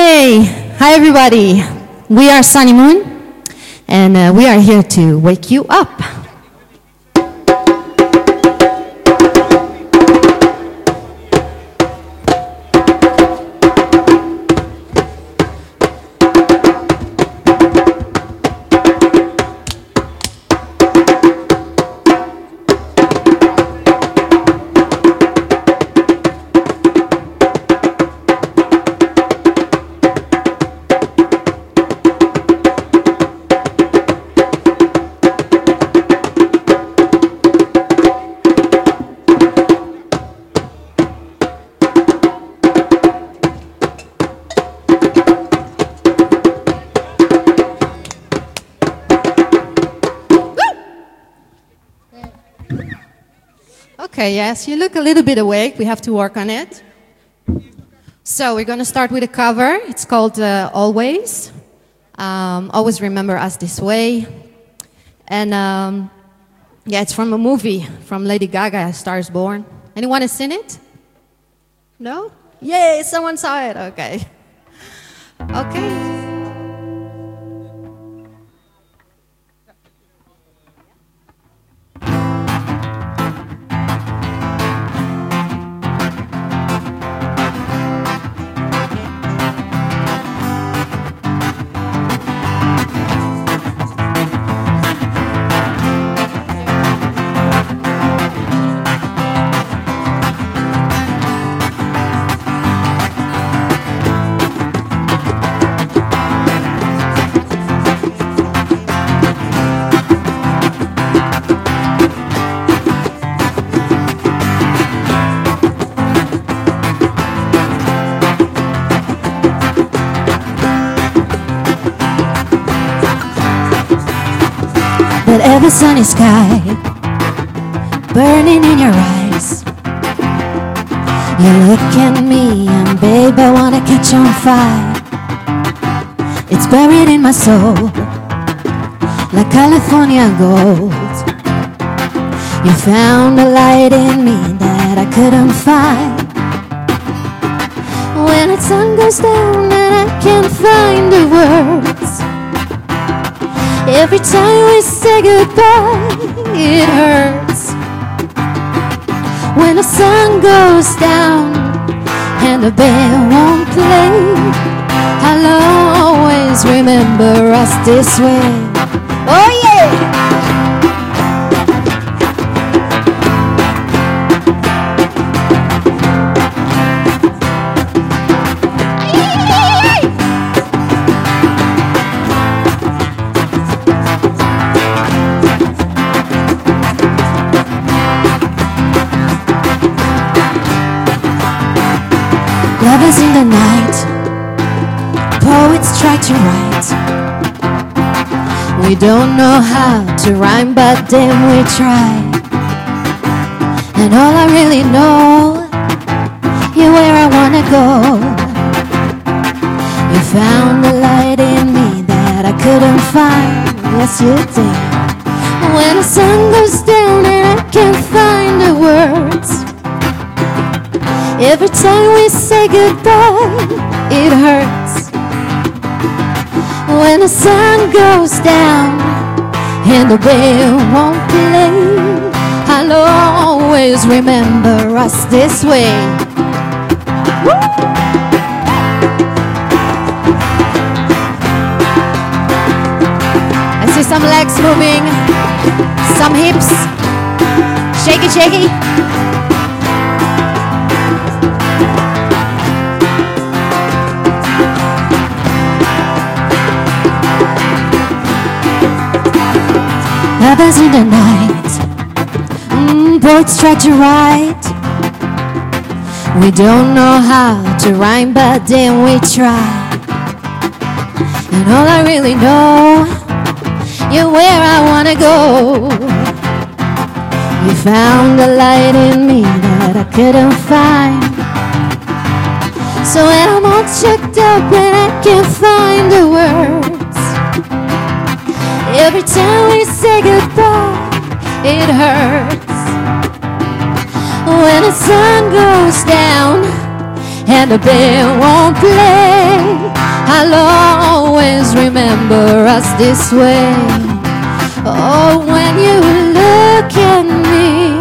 Okay. Hi, everybody. We are Sunny Moon, and uh, we are here to wake you up. A little bit awake. We have to work on it. So we're going to start with a cover. It's called uh, Always. Um, always remember us this way. And um, yeah, it's from a movie from Lady Gaga, Stars Born. Anyone has seen it? No? Yay, someone saw it. Okay. Okay. Sunny sky burning in your eyes. You look at me and babe, I wanna catch on fire. It's buried in my soul like California gold. You found a light in me that I couldn't find. When the sun goes down and I can't find the words. Every time we say goodbye, it hurts. When the sun goes down and the band won't play, I'll always remember us this way. Oh, yeah! Lovers in the night, poets try to write. We don't know how to rhyme, but then we try. And all I really know, you're where I wanna go. You found the light in me that I couldn't find. Yes, you did. When the sun goes down and I can't find Every time we say goodbye, it hurts. When the sun goes down and the band won't play, I'll always remember us this way. I see some legs moving, some hips. Shake it. Lovers in the night, mm, poets try to write. We don't know how to rhyme, but then we try. And all I really know, You're where I wanna go. You found a light in me that I couldn't find. So when I'm all checked up and I can't find the words, every time we say goodbye, it hurts. When the sun goes down and the band won't play, I'll always remember us this way. Oh, when you look at me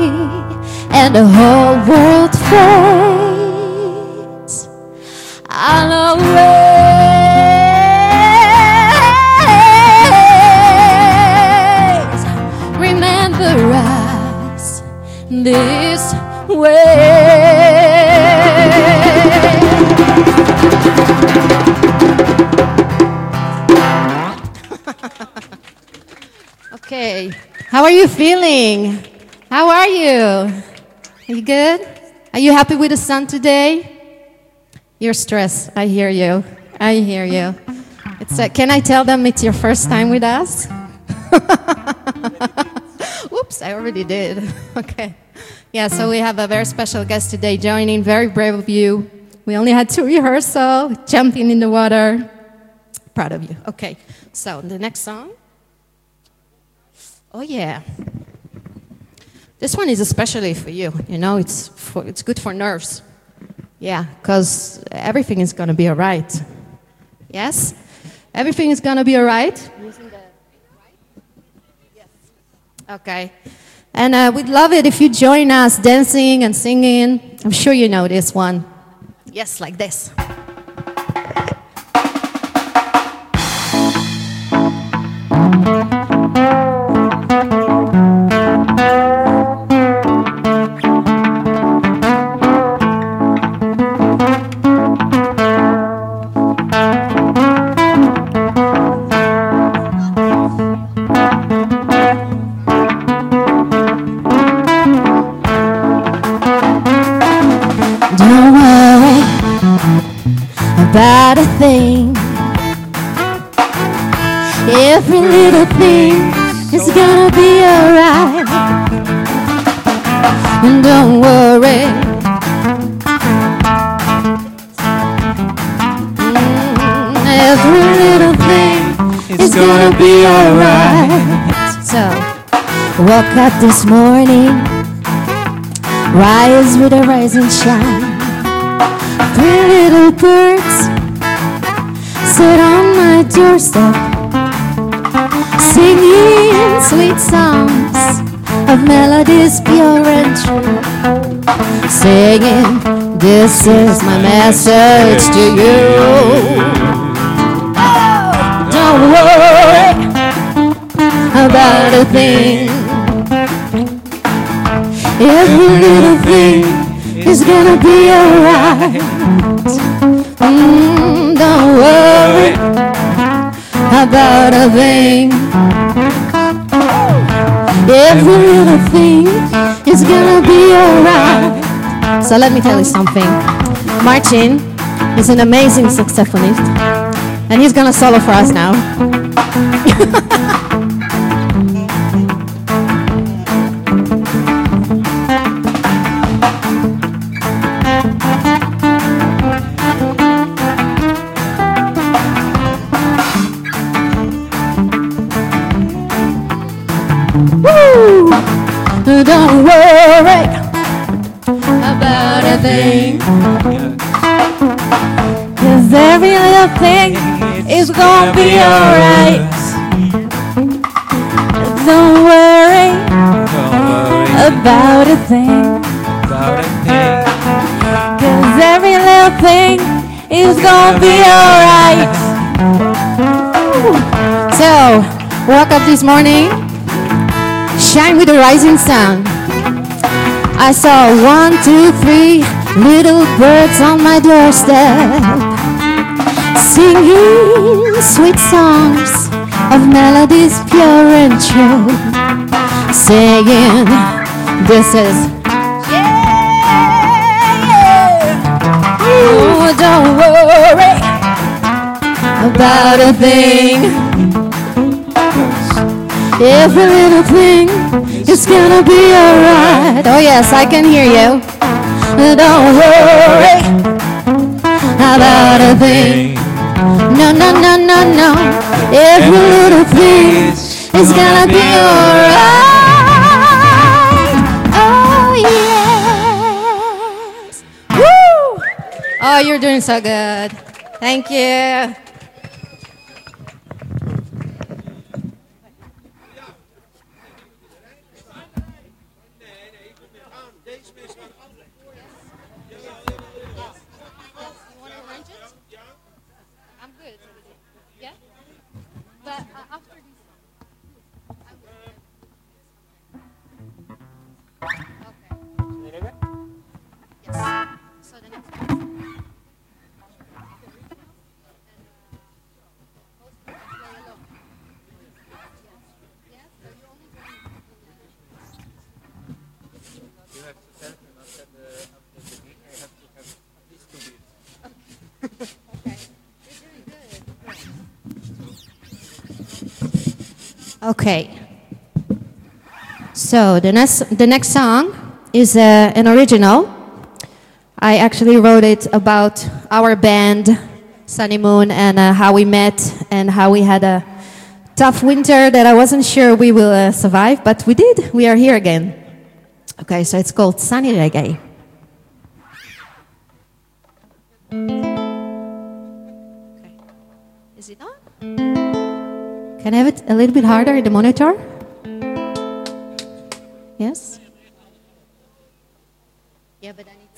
and the whole world fades, I'll always this way. Okay. How are you feeling? How are you? Are you good? Are you happy with the sun today? You're stressed. I hear you. I hear you. It's uh, can I tell them it's your first time with us? I already did. okay. Yeah, so we have a very special guest today joining. Very brave of you. We only had two rehearsal, jumping in the water. Proud of you. Okay. So the next song. Oh yeah. This one is especially for you. You know, it's for, it's good for nerves. Yeah, because everything is gonna be all right. Yes, everything is gonna be all right. Okay. And uh, we'd love it if you join us dancing and singing. I'm sure you know this one. Yes, like this. Up this morning, rise with a rising shine. Three little birds sit on my doorstep, singing sweet songs of melodies pure and true. Singing, this is my message to you. Don't worry about a thing. Every little thing is gonna be alright. Mm, don't worry about a thing. Every little thing is gonna be alright. So let me tell you something. Martin is an amazing saxophonist, and he's gonna solo for us now. thing. Cause every little thing is gonna be alright. Don't worry about a thing. Cause every little thing is gonna be alright. So, woke up this morning, shine with the rising sun. I saw one, two, three little birds on my doorstep, singing sweet songs of melodies pure and true, saying, "This is." Oh, don't worry about a thing. Every little thing is gonna be alright. Oh, yes, I can hear you. Don't worry about a thing. No, no, no, no, no. Every little thing is gonna be alright. Oh, yes. Woo! Oh, you're doing so good. Thank you. Okay. So the next the next song is uh, an original. I actually wrote it about our band, Sunny Moon, and uh, how we met and how we had a tough winter that I wasn't sure we will uh, survive, but we did. We are here again. Okay, so it's called Sunny Reggae. Okay. Is it on? Can I have it a little bit harder in the monitor? Yes? Yeah, but I need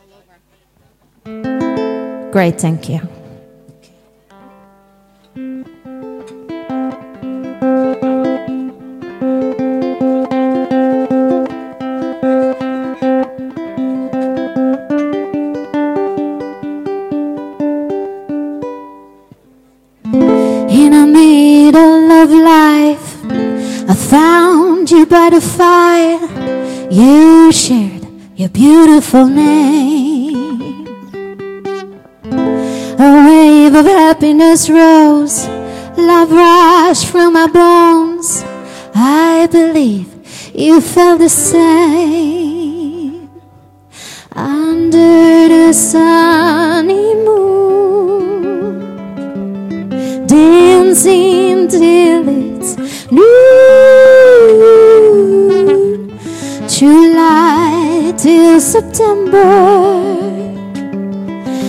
all over. Great, thank you. In by the fire. You shared your beautiful name. A wave of happiness rose, love rushed through my bones. I believe you felt the same under the sunny till September,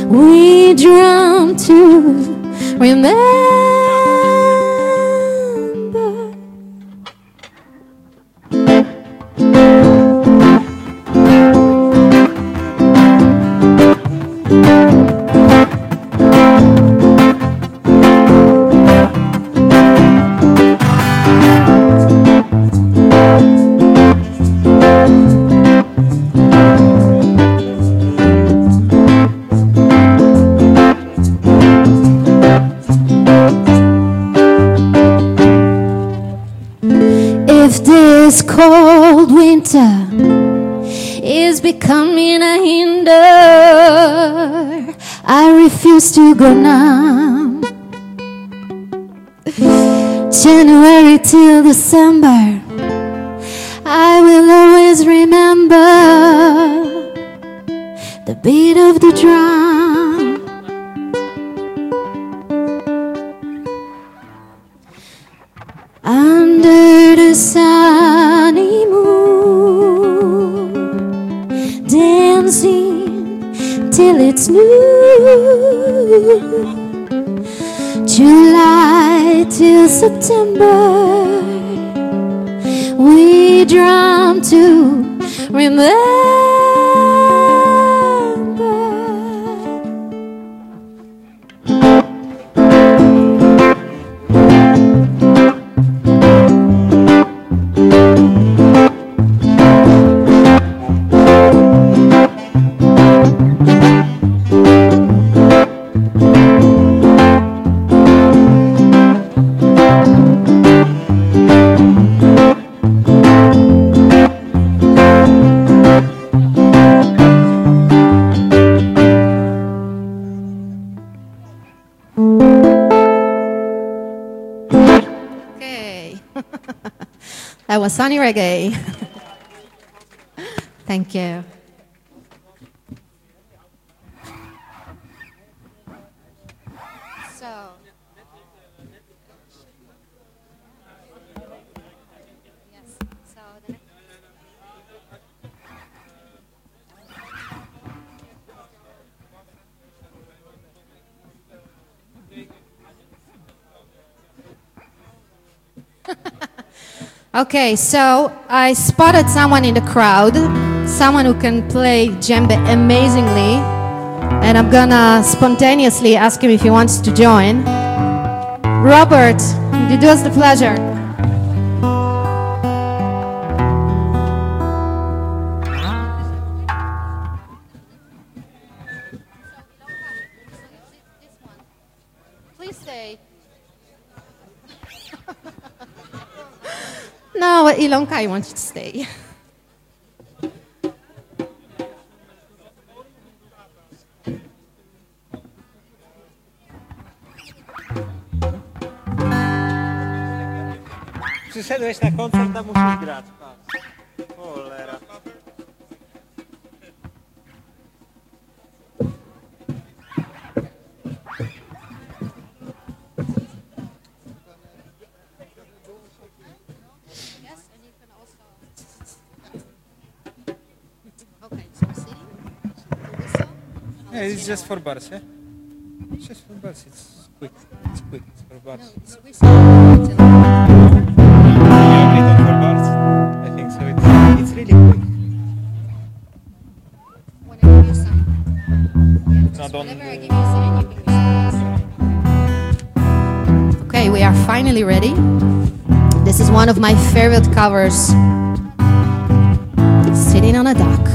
we drum to remember. That was Sunny Reggae. Thank you. So. Yes. So the next Okay, so I spotted someone in the crowd, someone who can play djembe amazingly, and I'm gonna spontaneously ask him if he wants to join. Robert, you do us the pleasure. No, Ilonka, I want you to stay. Przyszedłeś na koncert, a musisz grać. Cholera. Yeah, it's just for bars, yeah? It's just for bars, it's quick. It's quick, it's for bars. No, it's whistle. You agree on for bars? I think so. It's, it's really quick. When you sign. Yeah, just don't- whenever I give you sign, you can whistle. Okay, we are finally ready. This is one of my favorite covers. Sitting on a dock.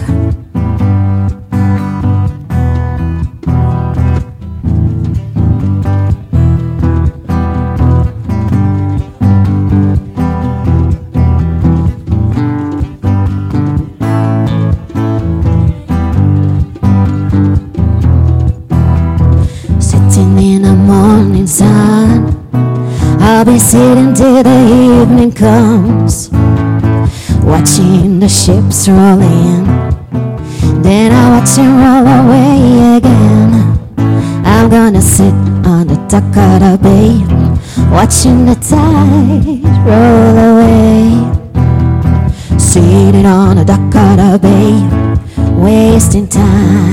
Till the evening comes? Watching the ships roll in. Then I watch them roll away again. I'm gonna sit on the dock the bay Watching the tide roll away. Sitting on the dock the bay Wasting time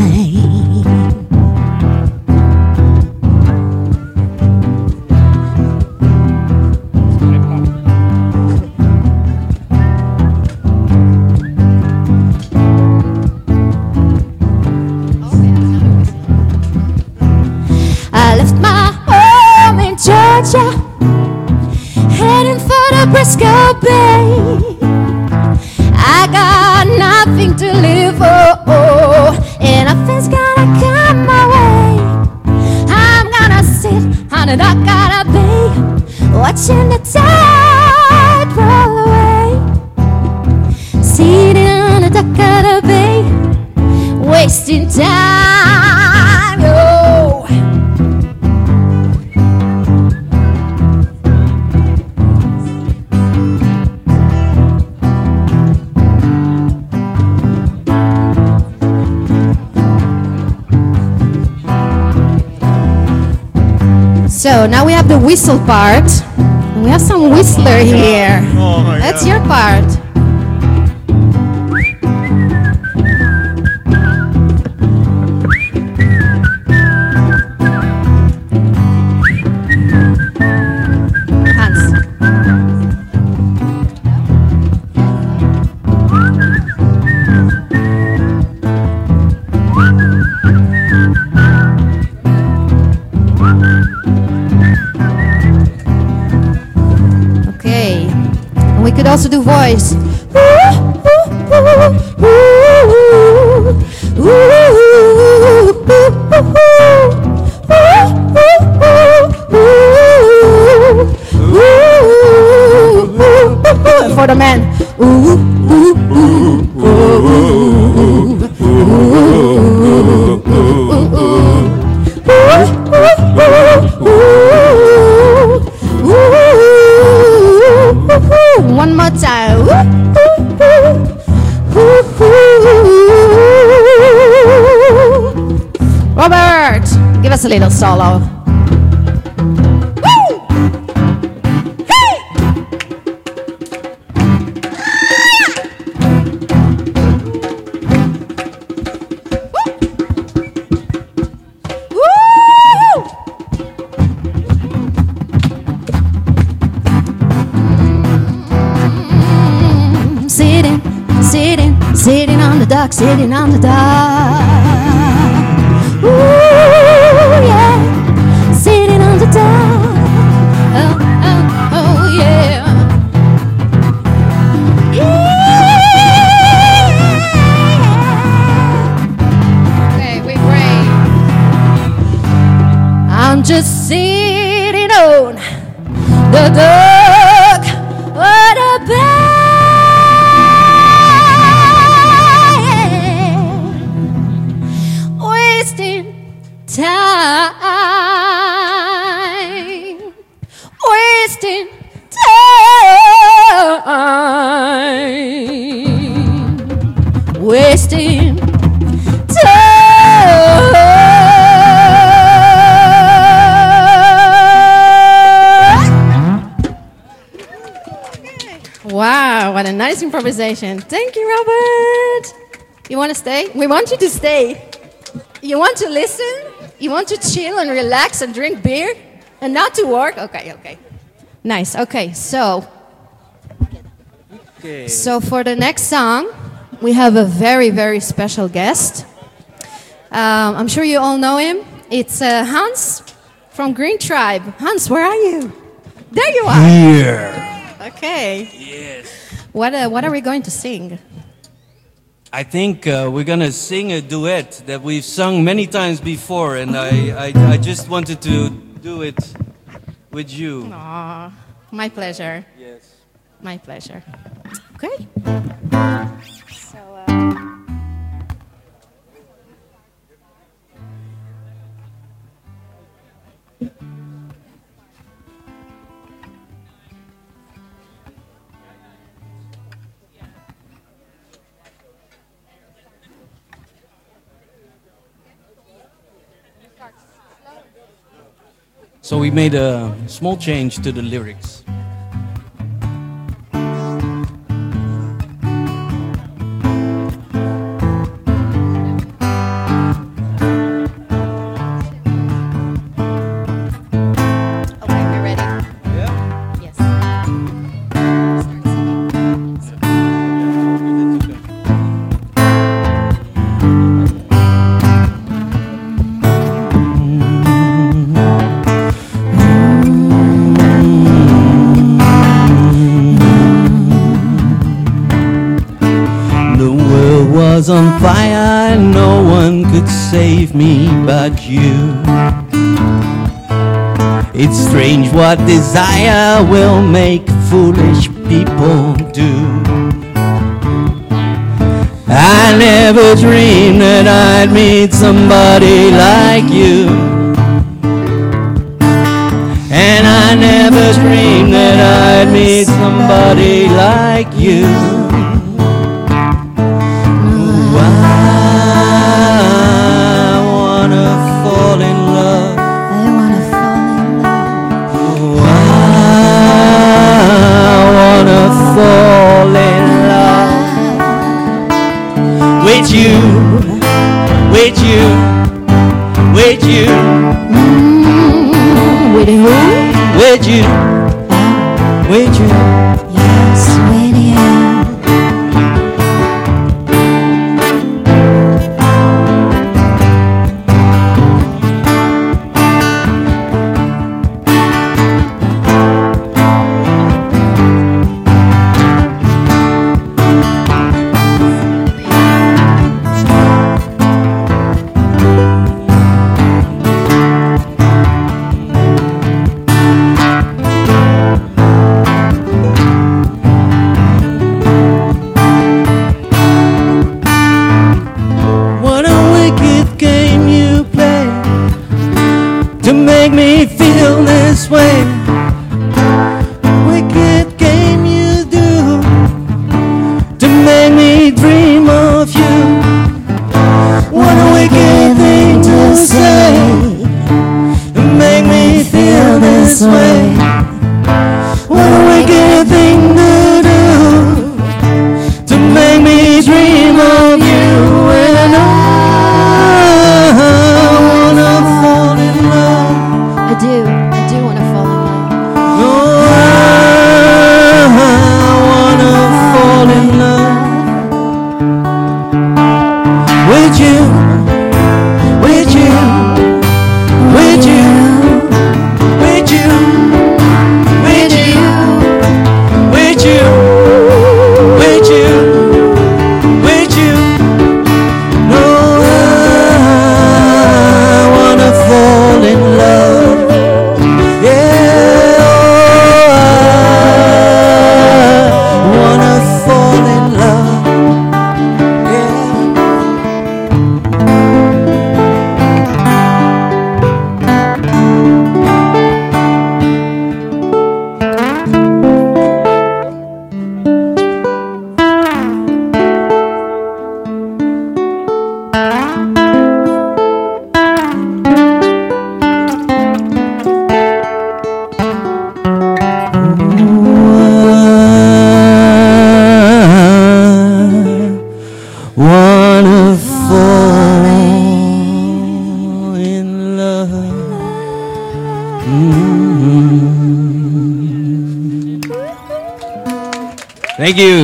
Frisco Bay. I got nothing to live for, and nothing's gonna come my way. I'm gonna sit on the dock of the bay, watching the tide roll away. Sitting on a dock of the bay, wasting time. So now we have the whistle part. We have some whistler here. Oh That's your part. Do voice. Robert, give us a little solo. Woo! Hey! Woo! Sitting, sitting, sitting on the dock, sitting on the dock. Improvisation. Thank you, Robert. You want to stay? We want you to stay. You want to listen? You want to chill and relax and drink beer and not to work? Okay, okay. Nice. Okay, so Okay. so for the next song, we have a very very special guest. Um, I'm sure you all know him. It's uh, Hans from Green Tribe. Hans, where are you? There you are. Here. Okay. Yes. What uh, what are we going to sing? I think uh, we're gonna sing a duet that we've sung many times before, and I, I, I just wanted to do it with you. Aw, my pleasure. Yes. My pleasure. Okay. So we made a small change to the lyrics. On fire no one could save me but you. It's strange what desire will make foolish people do. I never dreamed that I'd meet somebody like you. And I never dreamed that I'd meet somebody like you.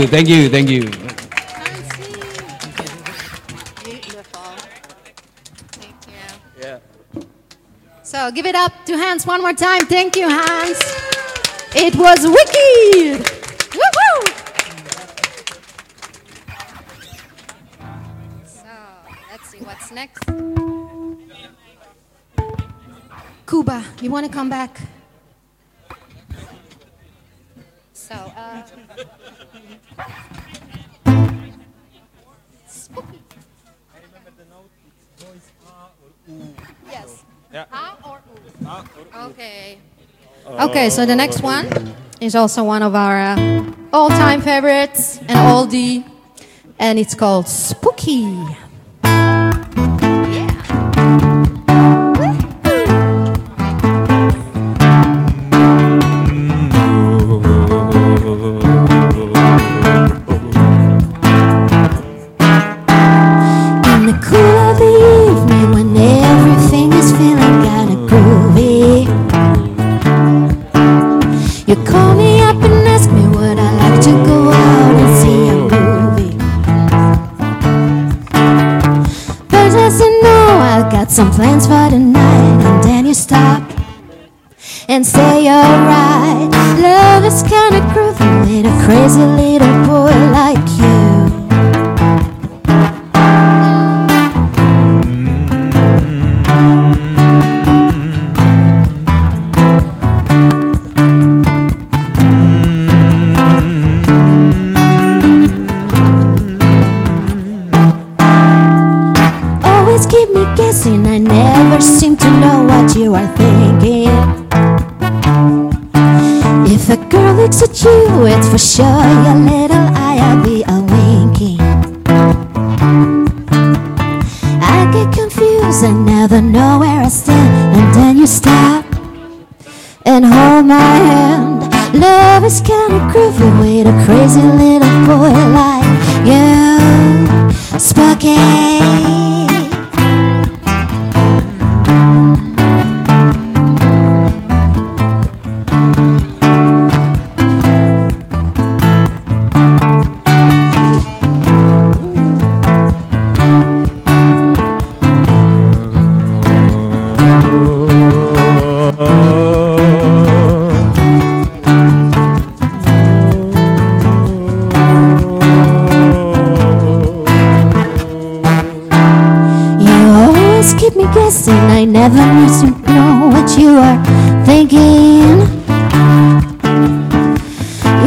Thank you, thank you. So give it up to Hans one more time. Thank you, Hans. It was wicked. Woohoo! So let's see what's next. Kuba, you want to come back? Okay, so the next one is also one of our uh, all-time favorites, an oldie, and it's called Spooky. Me. I never used to know what you are thinking.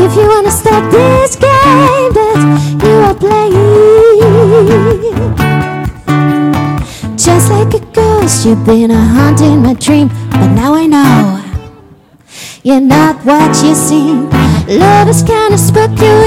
If you wanna stop this game that you are playing, just like a ghost, you've been a haunting my dream. But now I know you're not what you seem. Love is kinda spooky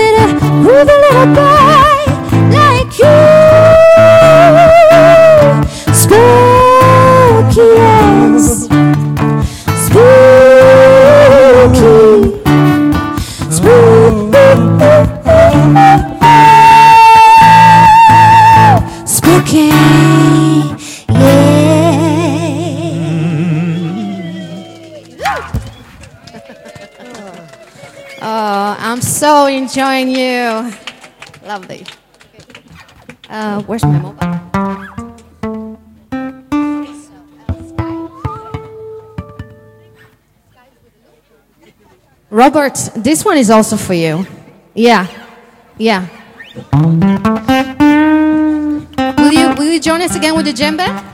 you. Lovely. Uh, where's my mobile? Robert, this one is also for you. Yeah, yeah. Will you will you join us again with the djembe?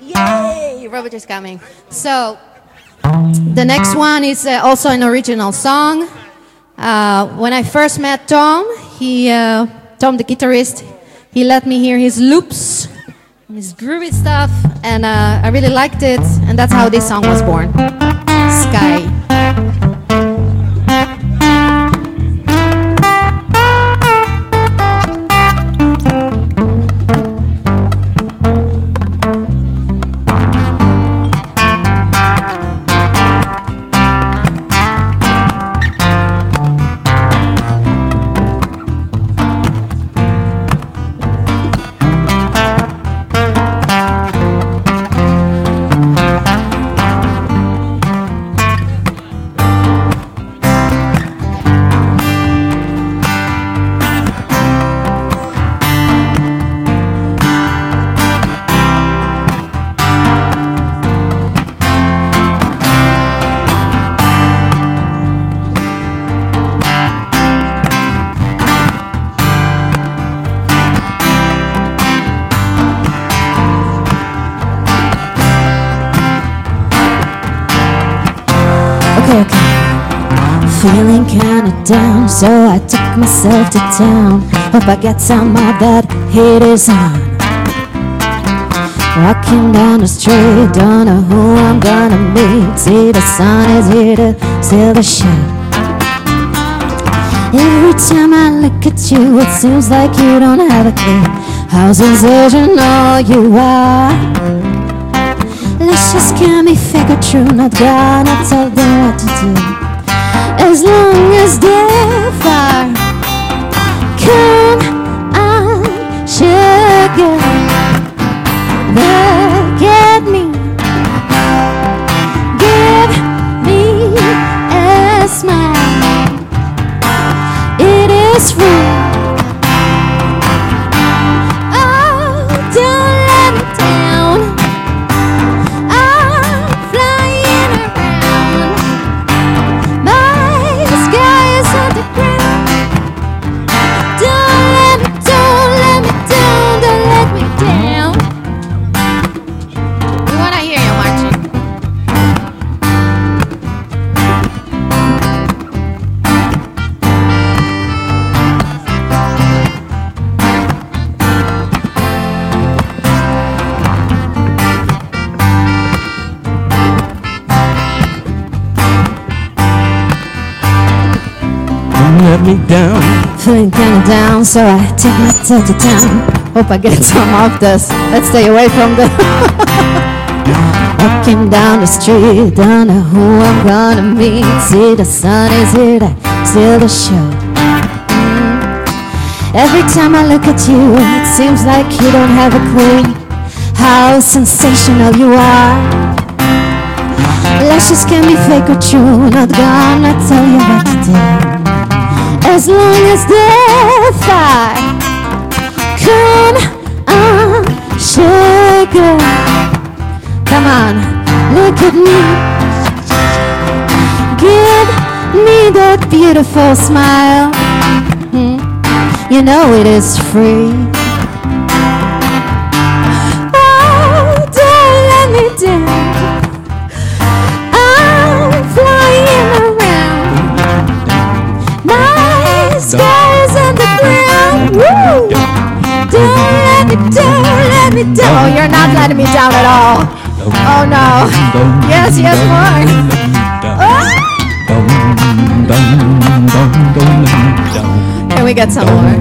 Yay! Robert is coming. So, the next one is uh, also an original song. Uh, when I first met Tom, he, uh, Tom the guitarist, he let me hear his loops, his groovy stuff, and uh, I really liked it, and that's how this song was born. Sky. So I took myself to town. Hope I get some of that heat is on. Walking down the street, don't know who I'm gonna meet. See, the sun is here to steal the show. Every time I look at you, it seems like you don't have a clue how sensational you are. Let's just can be or true, not gonna tell them what to do. As long as they're far, come on, sugar. Look at me, give me a smile. It is free. Down. Feeling kinda down, so I take myself to town. Hope I get some of this. Let's stay away from the. Walking down the street, don't know who I'm gonna meet. See, the sun is here steal the show. Mm. Every time I look at you, it seems like you don't have a clue how sensational you are. Lashes can be fake or true, not gonna tell you what to do as long as they're fine. Come on, sugar. Come on, look at me. Give me that beautiful smile. Hmm, You know it is free. You're not letting me down at all. Oh no. Yes, yes, more. Can we get some more?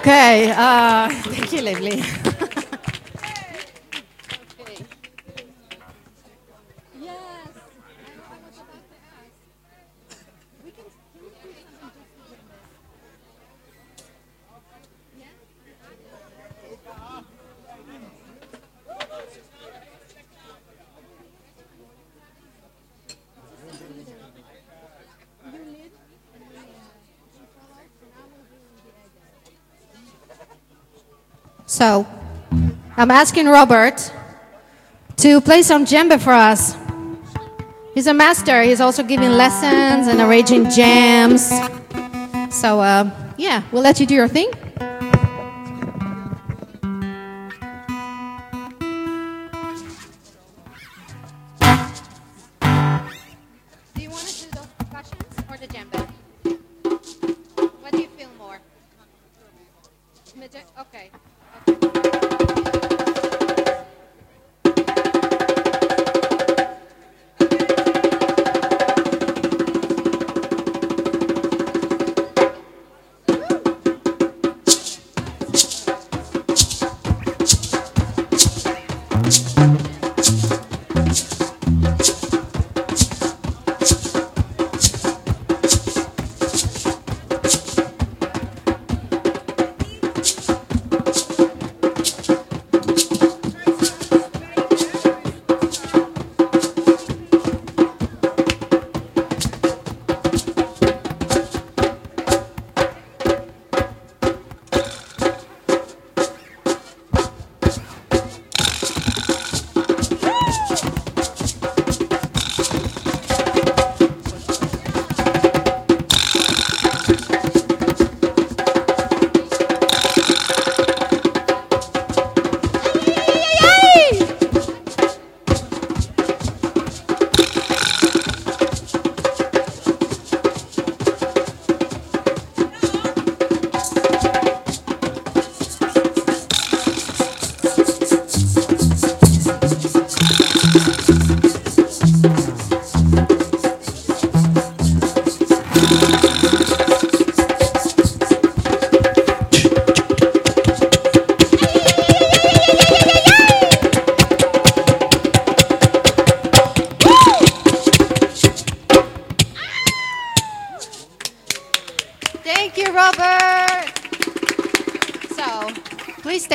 Okay. Uh, thank you, Lively. So, I'm asking Robert to play some djembe for us. He's a master. He's also giving lessons and arranging jams. So, uh, yeah, we'll let you do your thing. Do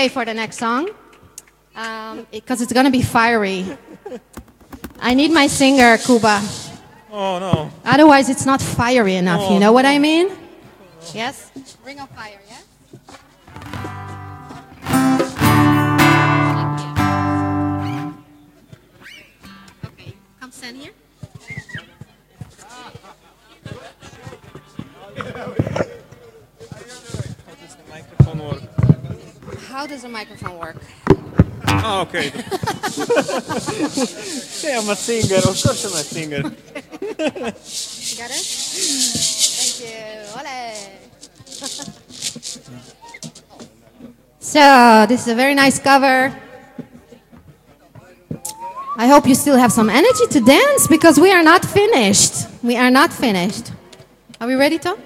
stay for the next song um, because it's going to be fiery. I need my singer, Kuba. Oh no. Otherwise, it's not fiery enough. Oh, you know what I mean? How does a microphone work? Oh, okay. hey, I'm a singer. Of course, I'm a singer. You got it? Thank you. Ole. so, this is a very nice cover. I hope you still have some energy to dance because we are not finished. We are not finished. Are we ready, Tom?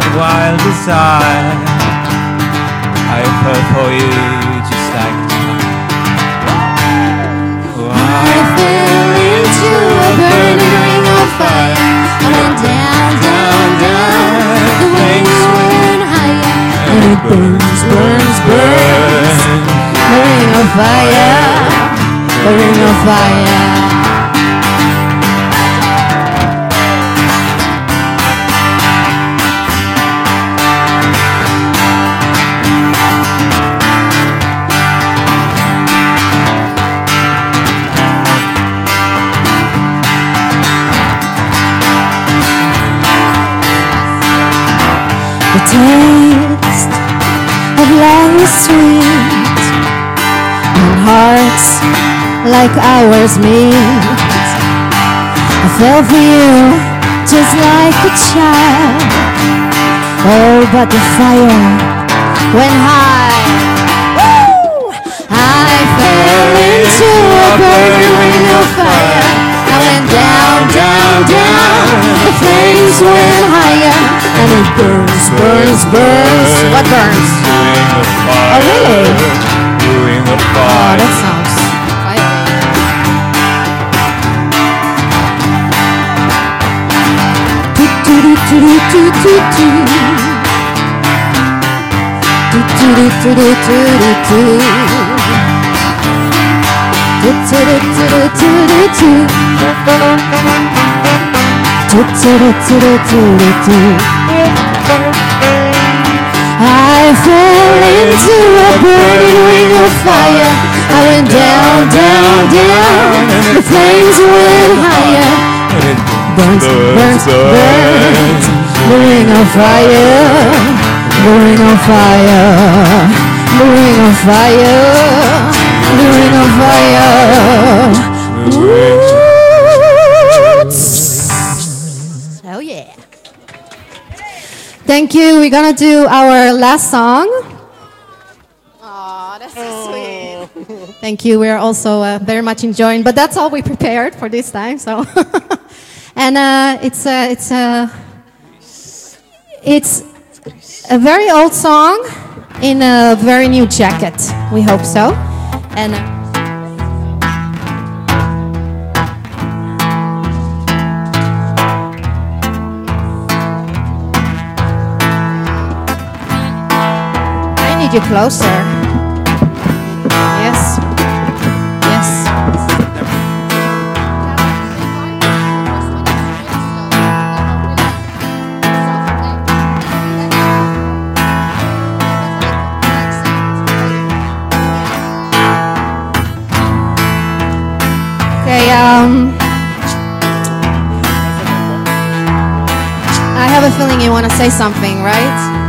By the wild desire, I fell for you just like I fell into a burning ring of fire. I went down, down, down. The flames went higher, and it burns, burns, burns. The ring of fire, the ring of fire. Taste of love is sweet, and hearts like ours meet. I fell for you just like a child. Oh, but the fire went high. Woo! I fell into a burning of fire. I went down, down, down. The flames went higher, and it burns, burns, burns. What burns? Doing the fire. Oh, really? Doing the Oh, fire. that sounds. Do, do, do, do, do, do, I fell into a burning ring of fire. I went down, down, down. The flames went higher. Burns, burns, burns. The ring of fire. The ring of fire. The ring of fire. The ring of fire. Thank you. We're gonna do our last song. Oh, that's so sweet. Thank you. We're also uh, very much enjoying, but that's all we prepared for this time. So, and uh, it's a it's a it's a very old song in a very new jacket. We hope so. And. You closer. Yes. Yes. Okay, um I have a feeling you want to say something, right?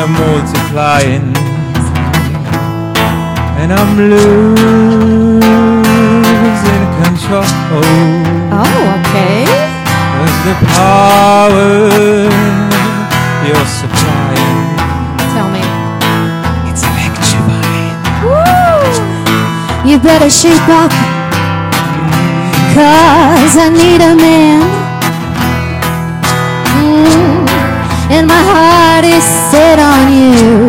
Yeah? I got chills in the multiplying, and I'm losing control. Oh, okay. Cause the power you're supplying, Tell me. it's electrifying. You better shape up, cause I need a man. And my heart is set on you.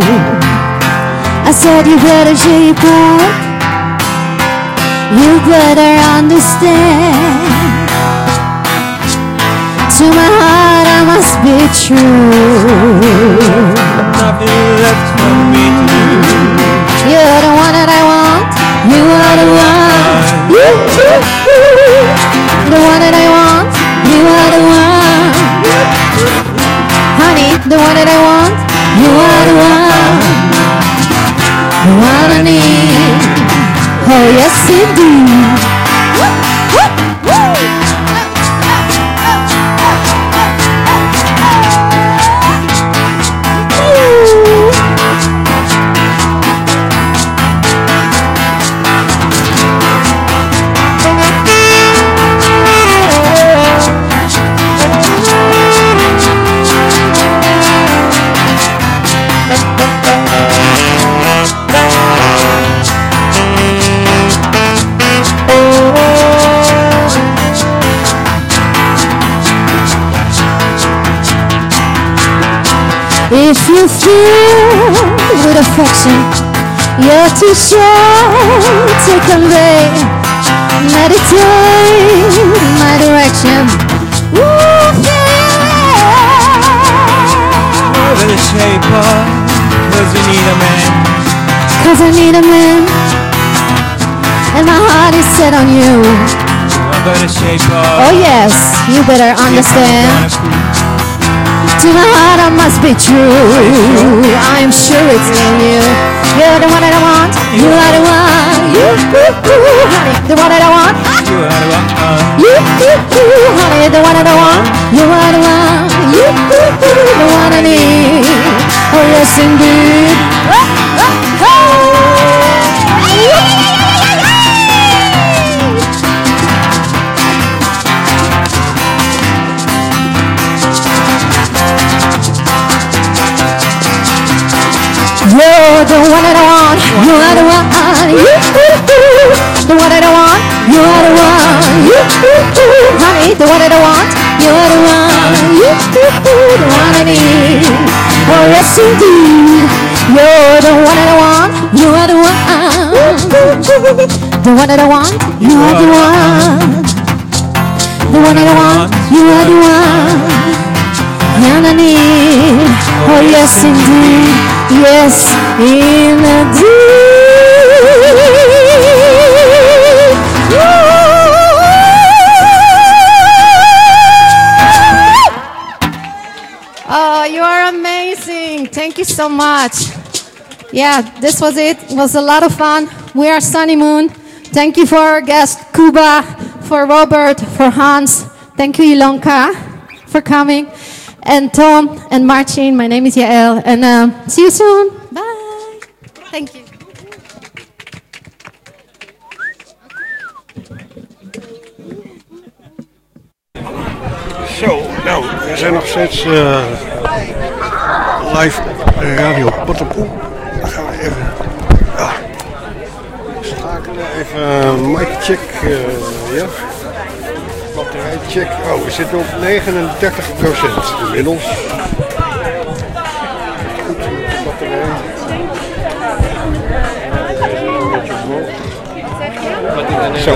I said, You better shape up, you better understand. To my heart, I must be true. Nothing left for me to do. You're the one that I want. You are the one. You, you, you. The one that I want. You are the one. The one that I want. You are the one. The one I need. Oh yes, indeed. If you feel with affection, you're too shy to convey. Meditate my direction. Ooh, yeah. Over the shape of, cause you need a man. Cause I need a man, and my heart is set on you. Over the shape of. Oh yes, you better understand. To my heart I must be true. I am sure it's in you. You're the one that I want. You are the one. You, you, you, honey, the one that I want. You are the one. Oh. You, you, you, honey, the one that I want. You are the one. You, you, you, the one I need. Oh yes, indeed. Oh, oh, You're the one that I want. You are the one. You, the one that I want. You are the one. You, honey, the one that I want. You are the one. You, the one I need. Oh yes, indeed. You're the one that I want. You are the one. The one that I want. You are the one. The one that I want. You are the one. And I need. Oh yes, indeed. Yes, indeed. Oh, you are amazing. Thank you so much. Yeah, this was it. It was a lot of fun. We are Sunny Moon. Thank you for our guest, Kuba, for Robert, for Hans. Thank you, Ilonka, for coming. And Tom and Martin. My name is Yael. And uh, see you soon. Bye. Thank you. Zo, nou, we zijn nog steeds eh, live Radio Potterpoel. Dan gaan we even ja, schakelen, even uh, mic check, eh, batterij check. Oh, we zitten op 39% inmiddels. Goed, de batterij. Zo.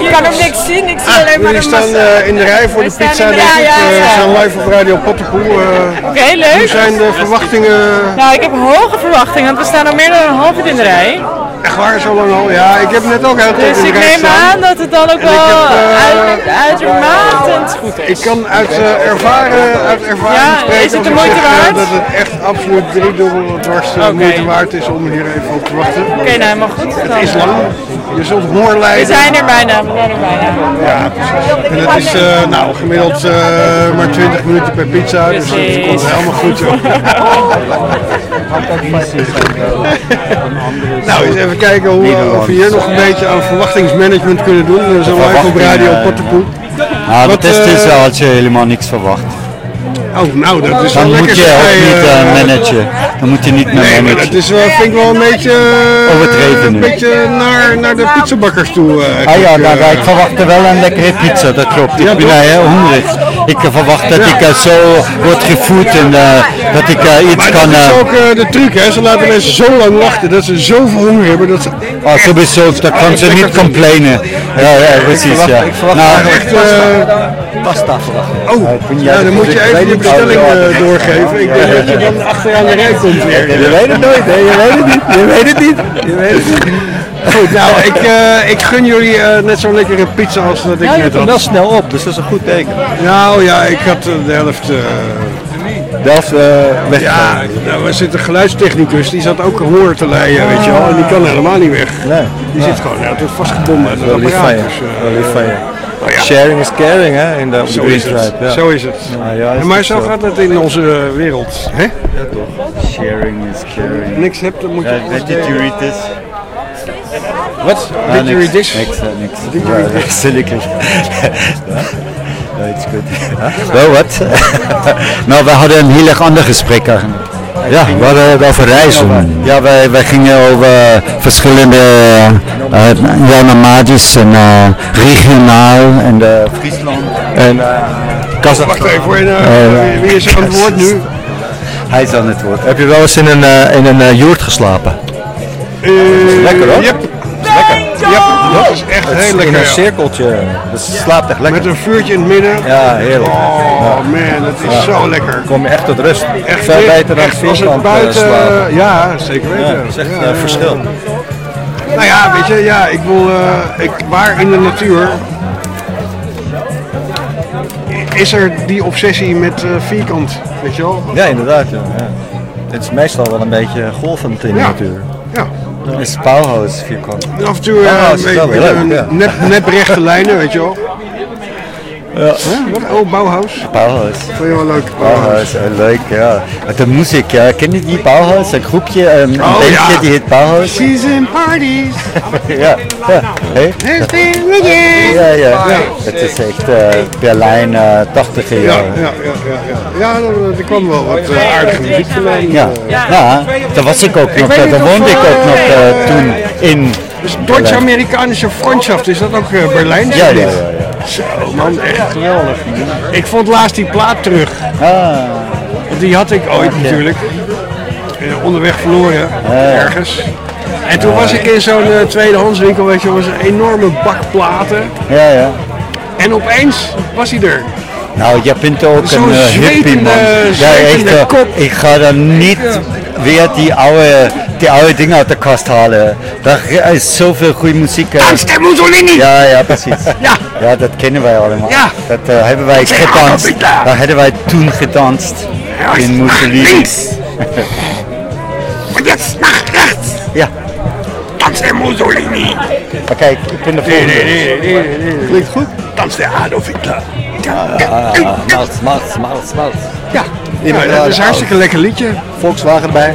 Ik kan ook niks zien, ik zie alleen maar Jullie een staan eh, in de rij voor de pizza, de rij, ja, Eh, ja. We zijn live op Radio Potterpoel. eh. Oké, leuk. Hoe zijn de verwachtingen? Nou, ik heb hoge verwachtingen, want we staan al meer dan een half uur in de rij. Echt waar, zo lang al? Ja, ik heb net ook heel Dus ik neem aan dat het dan ook ik wel heb, eh, uitermate goed Ik is. kan uit, eh, ervaren, uit ervaring Ja, spreken is het de ik moeite zeg, eh, waard? dat het echt absoluut driedubbel dwars de Oké. moeite waard is om hier even op te wachten. Oké, nou helemaal goed. Het Dan- is lang. Je zult honger We lijden. zijn er bijna, we zijn er bijna. Ja, precies. En het is eh, nou, gemiddeld eh, maar 20 minuten per pizza, dus het komt helemaal goed. Joh. nou, eens even kijken hoe, eh, of we hier nog een beetje aan verwachtingsmanagement kunnen doen. We zijn live op Radio Potterpoel. Nou, Wat, de test is eh, als je helemaal niks verwacht. Oh, nou, dat is wel Dan lekker. moet je ook niet eh, eh, managen. Dan moet je niet meer Nee, dat is wel, vind ik wel een beetje, Overdreven een beetje naar, naar de pizzabakkers toe. eh, Ah ja, nou, ik verwachtte wel een lekkere pizza, dat klopt. Ik Ja, ben heel hongerig. Ik verwacht dat ik zo word gevoed en dat ik iets Maar kan... dat is eh, ook de truc, hè. Ze laten mensen zo lang wachten dat ze zoveel honger hebben dat ze oh, sowieso, dan kan ze niet complainen. Ja, ja, precies, ja. Nou, echt... eh, pasta verwachten. oh, ja, dan moet je even bestelling eh, doorgeven. Ik denk dat je dan achteraan de rij komt weer. Je weet het nooit, hè? Je weet het niet. Je weet het niet. Je weet het niet. Goed, nou, ik, eh, ik gun jullie eh, net zo'n lekkere pizza als dat ik Ja, je net komt wel had. snel op, dus dat is een goed teken. Nou ja, ik had de helft... eh, Delft weg. ja, nou, er zit een geluidstechnicus, die zat ook honger te leiden, weet je wel. En die kan helemaal niet weg. Nee. Die zit gewoon ja, vastgebonden aan het Wel lief van apparaat. je. Dus, Nou ja. Sharing is caring, hè? In de Zo is het. ja. Zo is het. Nou ja, is maar zo zo. gaat het in onze eh, wereld. Hè? Sharing is caring. Niks hebt, dan moet je Ja, Did you read this? Wat? Ah, Did you niks, read this? Niks, eh, niks. Ja, dat is zeker. Ja, it's good. Wel wat? nou, we hadden een heel erg ander gesprek eigenlijk. Ja, we hadden het over reizen. Ja, wij, wij gingen over verschillende uh, en eh, regionaal en uh, Friesland en uh, Wacht even, hoor, eh, wie is er aan het woord nu? Hij is aan het woord. Heb je wel eens in een, in een joert geslapen? Lekker, hoor. Yep. Yep, dat is echt heel in lekker. een ja. cirkeltje. Dat slaapt echt lekker. Met een vuurtje in het midden. Ja, heerlijk. Oh man, dat is zo lekker. Kom je echt tot rust. Echt Veel beter dan vierkant eh, buiten, slapen. Ja, zeker weten. Ja, dat is echt Ja, een ja, verschil. Nou ja, weet je, ja, ik wil, eh, ik, waar in de natuur is er die obsessie met eh, vierkant, weet je wel? Ja, inderdaad. Ja. ja. Het is meestal wel een beetje golvend in de Ja. natuur. Ja. Is Bauhaus vierkant. Af en toe eh, een is beetje wel weer leuk, een ja. nep, nep rechte lijnen, weet je wel? Ja. Wat? Oh, Bauhaus. Bauhaus. Vond je wel leuk? Bauhaus. Bauhaus, eh, leuk, ja. Met de muziek, ja. Ken je die Bauhaus? Een groepje, een, een Oh, bandje ja. die heet Bauhaus. Season parties. ja, ja. Hey? Again. Ja, ja. Het is echt eh, Berlijn, eh 80 Ja, jaar. ja, ja, ja, ja. Ja, er, er kwam wel wat eh, aardige muziek vandaan. Ja, ja. daar was ik ook nog, eh, daar woonde ik ook nog eh, eh, toen in. Dus Duits-Amerikanische Freundschaft, is dat ook eh, Berlijn? Ja, ja, ja. Zo man, echt geweldig. Ik vond laatst die plaat terug. Ah, Want die had ik ooit natuurlijk. Eh, onderweg verloren, ergens. En toen was ik in zo'n eh, tweedehandswinkel, weet je, was een enorme bak platen. ja, ja. En opeens was hij er. Nou, jij bent ook een uh, hippie man. Ja, echt. eh, kop. ik ga dan niet weer die oude, die oude dingen uit de kast halen. Daar is zoveel goede muziek. eh. Angst en Mussolini! Ja, ja, precies. Ja. ja, dat kennen wij allemaal. Ja. Dat eh, hebben wij gedanst. Daar hebben wij toen gedanst. In Mussolini. Links! Und jetzt rechts! Ja, der Mussolini! maar kijk, ik ben de Nee, nee, nee, nee, nee, nee. Klinkt goed. Tanz der Adolf Hitler. Mals, mals, mals, mals. Ja, ja dat is een hartstikke lekker liedje. Volkswagen erbij.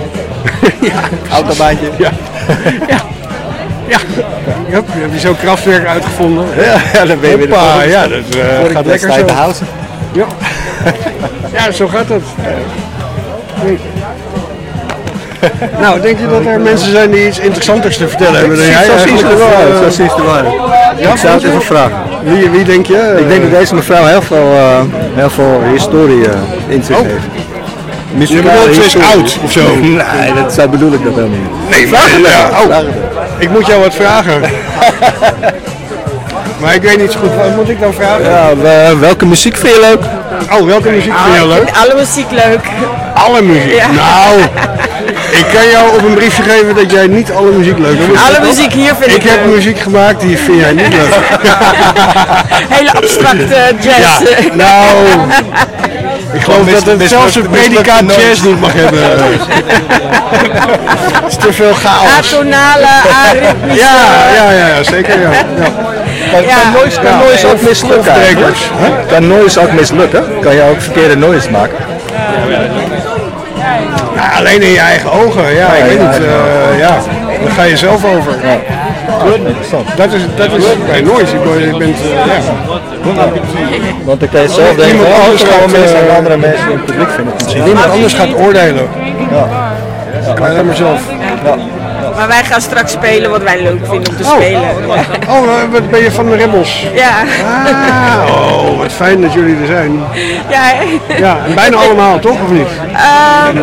Autobaantje. Ja. ja. Ja. Hup, heb je zo'n krachtwerk uitgevonden? Ja, dan ben je weer de volgende. ja, dat eh, Voor gaat lekker zo. de house. Ja. ja, zo gaat het. Nee. Nou, denk je dat er mensen zijn die iets interessanters te vertellen hebben dan jij? Zo eh, Zo zie je er wel uit. Ja, Ik zou het even vragen. Wie, wie denk je? Ik denk dat deze mevrouw heel veel, eh, heel veel historie eh, in zich heeft. Je Muzikale bedoelt, ze is oud of zo? Nee, dat zo bedoel ik dat helemaal niet. Nee, vraag het ja. Oh, ik moet jou wat vragen. maar ik weet niet zo goed, wat moet ik dan vragen? Ja, we- welke muziek vind je leuk? Oh, welke muziek vind je leuk? Alle muziek leuk. Alle muziek. Ja. Nou, Ik kan jou op een briefje geven dat jij niet alle muziek leuk vindt. Alle muziek hier vind ik Ik heb leuk. muziek gemaakt die vind jij niet leuk. Hele abstracte jazz. Ja, nou, ik geloof dat het zelfs een predicaat jazz niet mag hebben. Het is te veel chaos. Atonale, aritmische. Ja, ja, ja, ja, zeker ja. ja. Kan, Ja. kan noise, kan noise ook mislukken? Kan noise ook mislukken? Kan je ook verkeerde noise maken? Ja, alleen in je eigen ogen, ja, ik weet niet. eh, ja, daar ga je zelf over. Dat is, dat is bij noise. Ik ben, bent, eh, ja. Want dan kan je zelf denken, Iemand oh, anders gaat, mensen en eh, andere mensen in het publiek vinden het. Niemand anders gaat oordelen. Kan je alleen maar zelf. Maar wij gaan straks spelen wat wij leuk vinden om te spelen. Oh, eh, wat ben je van de Rebels? Ja. Ah, oh, wat fijn dat jullie er zijn. Ja, Ja, en bijna allemaal, toch? Of niet? ehm,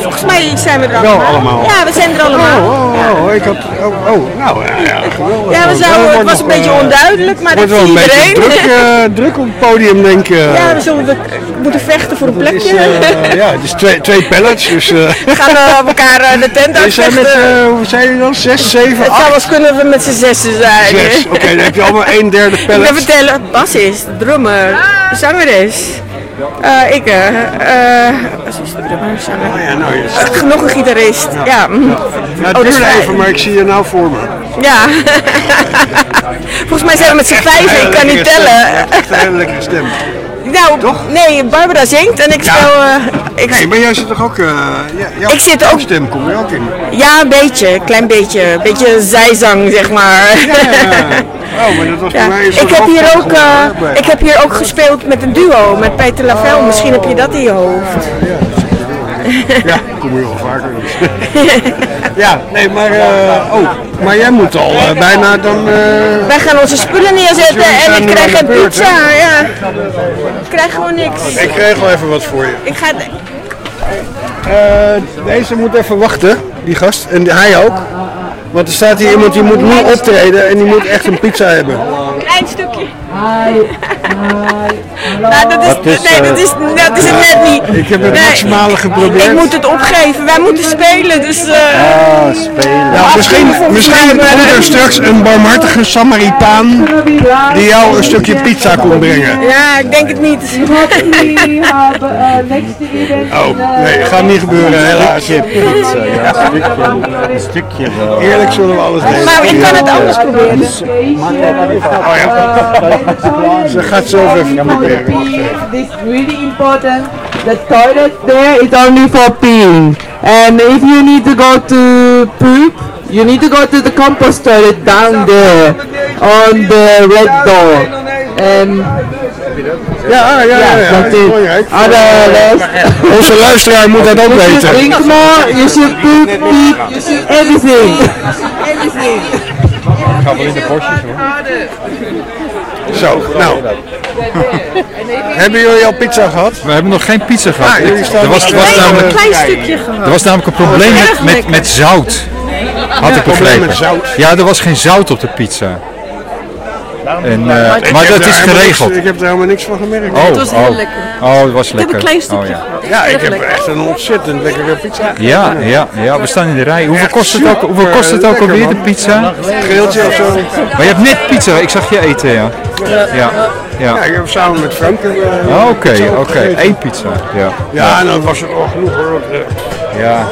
volgens mij zijn we er Wel allemaal. allemaal. Ja, we zijn er allemaal. Oh, oh, oh, ik had... Oh, oh nou ja, geweldig. Ja, we zouden, het was een beetje eh, onduidelijk, maar dat een beetje iedereen. druk, eh, druk op het podium, denk ik. eh. Ja, we zullen we moeten vechten voor een is, plekje. eh, ja, het is twee, twee pallets, dus... eh We gaan eh, op elkaar eh, de tent met, uitvechten. eh, zijn jullie dan? Zes, zeven, Het zou acht, wel eens kunnen we met z'n zessen zijn. zes. Oké, dan heb je allemaal een derde Ik pallet. ga vertellen, bassist, drummer, zangeres. Eh ik, eh, bassist, drummer, zanger. Oh ja, nou, je- Eh, nog een gitarist, ja. Ja, Oh, het duurde fijn. even, maar ik zie je nou voor me. Ja. Volgens mij zijn we met z'n vijven, ik kan niet Je tellen. hebt echt een hele lekkere stem. Nou, nee, Barbara zingt en ik Ja. speel... eh, ik, Nee, maar jij zit toch ook... eh jouw, Ik zit ook- stem komt er ook in. Ja, een beetje, een klein beetje. Een beetje zijzang, zeg maar. Ja, oh, maar dat was Ja. bij mij een soort Ik, heb hier ook, eh, ik heb hier ook gespeeld met een duo, met Peter Lavelle. Misschien heb je dat in je hoofd. Ja, kom je wel vaker. Dus. ja, nee, maar... eh, oh, maar jij moet al eh, bijna dan... eh, Wij gaan onze spullen neerzetten en ik krijg beurt, pizza. Ja. Ik krijg gewoon niks. ik regel even wat voor je. Ik ga... Eh, deze moet even wachten, die gast. En hij ook. Want er staat hier iemand die moet nu optreden en die moet echt een pizza hebben. Klein stukje. Nou, dat is, nee, dat is, dat is het net niet. Ik heb het Nee, maximale geprobeerd. Ik moet het opgeven. Wij moeten spelen, dus... eh, Ah, spelen. Ja, misschien, misschien komt er straks een barmhartige Samaritaan die jou een stukje pizza komt brengen. ja, ik denk het niet. Oh, nee, gaat niet gebeuren, helaas. Pizza, ja, een stukje, een stukje wel. Eerlijk zullen we alles delen. Maar ik kan het anders proberen. Oh ja. Ze gaat zelf even even. This is really important. The toilet there is only for peeing. And if you need to go to poop, you need to go to the compost toilet down there on the red door. And Ja, ja, ja, ja. Other less. Onze luisteraar moet dat ook You should weten. drink more, you should poop, peep, you should everything. everything. Zo, nou. Hebben jullie al pizza gehad? We hebben nog geen pizza gehad. Ah, er, was, was eh, namelijk, Een klein stukje gehad. er was namelijk een probleem erg met, met, lekker. met zout. Had ik probleem begrepen. met zout? Ja, er was geen zout op de pizza. En, eh, maar heb dat is geregeld. niks- ik heb er helemaal niks van gemerkt. Oh, Het was heel oh. lekker. Oh, het was Ik heb lekker. een klein stukje Oh, ja. Ja, ik heb lekker. echt een ontzettend lekkere pizza. Ja, ja, ja, we staan in de rij. Hoeveel Echt kost het ook, hoeveel kost het ook lekker, alweer, de pizza? Geeltje of zo. Maar je hebt net pizza, ik zag je eten, ja. Ja, Ja, ja. ik heb samen met Frank. eh, Oh, Oké, pizza oké. Eén pizza. Ja. Ja, en dan was er al genoeg hoor. Eh, Ja.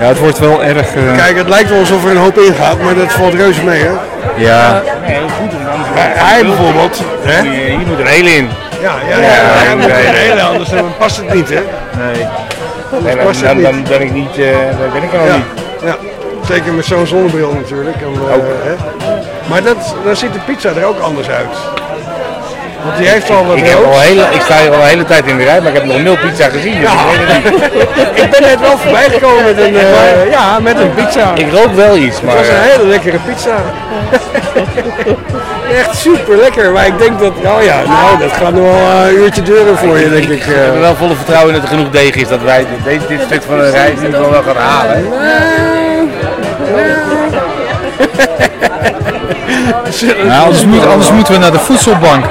ja, het wordt wel erg... eh, Kijk, het lijkt wel alsof er een hoop ingaat, maar dat valt reuze mee hè. ja, Maar Hij bijvoorbeeld. Hè? Hier moet er heel in. Ja, ja, ja. hij moet er heel anders dan past het niet hè. Nee. Dan, het dan, niet. dan ben ik niet, eh, dan ben ik er Ja, niet. ja. Zeker met zo'n zonnebril natuurlijk. En, eh, hè. Maar dat, dan ziet de pizza er ook anders uit. Want die heeft al wat Ik, heb rooks. al hele, ik sta hier al een hele tijd in de rij, maar ik heb nog nul pizza gezien. Dus ik ben net wel voorbij gekomen met een, eh, ja, met een pizza. Ik rook wel iets, maar... Het was een eh, hele lekkere pizza. Echt super lekker. Maar ik denk dat, oh ja, nou, dat gaat nog wel een uurtje duren voor je, denk ik. ik heb er wel volle vertrouwen in dat er genoeg deeg is dat wij dit, dit stuk van de ieder geval wel gaan halen. nou, anders, moet, anders moeten we naar de voedselbank.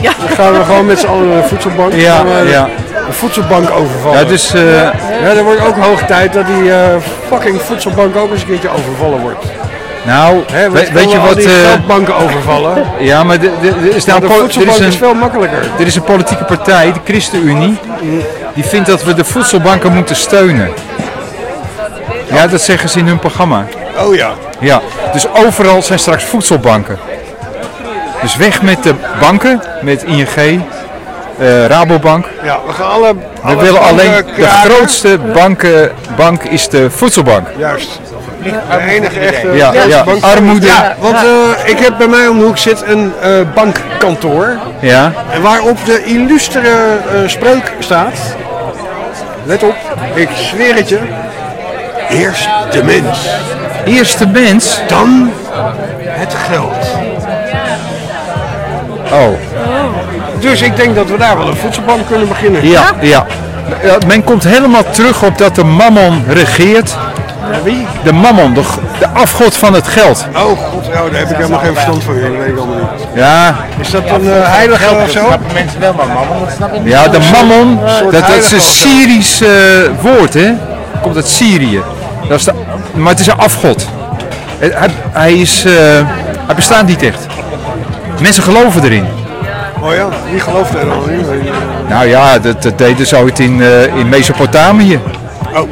Ja, dan gaan we gewoon met z'n allen naar de voedselbank. Ja, we ja. een voedselbank overvallen. Ja, dus, eh, ja, dan wordt ook hoog tijd dat die eh, fucking voedselbank ook eens een keertje overvallen wordt. Nou, want weet, we weet je wat... die eh, geldbanken overvallen. ja, maar de, de, de- is nou Maar de voedselbank is, een, veel makkelijker. Er is een politieke partij, de ChristenUnie, die vindt dat we de voedselbanken moeten steunen. Ja, dat zeggen ze in hun programma. Oh ja. Ja, dus overal zijn straks voedselbanken. Dus weg met de banken, met ING, eh, Rabobank. Ja, we gaan alle. We alle willen banken alleen, de grootste banken, bank is de voedselbank. Juist. De enige echte Ja, ja, bank. armoede. Ja, want eh, ik heb bij mij om de hoek zit een eh, bankkantoor. Ja, En waarop de illustere eh, spreuk staat. Let op, ik zweer het je. Eerst de mens, eerste mens. dan het geld. Oh, Dus ik denk dat we daar wel een voedselbank kunnen beginnen. ja, ja. Ja, Men komt helemaal terug op dat de mammon regeert. Wie? De mammon, de, afgod van het geld. Oh god, oh, daar heb ik helemaal geen verstand van. Dat weet ik allemaal niet. Ja, Is dat een eh, heilige of zo? mensen wel, maar mannen, dat snap ik niet. ja de mammon, dat, dat is een. Syrisch eh, woord, hè? Komt uit Syrië. Dat is de, maar het is een afgod. Hij, hij, is, eh, hij bestaat niet echt. Mensen geloven erin. Oh ja, wie gelooft er dan in? Nou ja, dat, dat deden ze ooit in, eh, in Mesopotamië.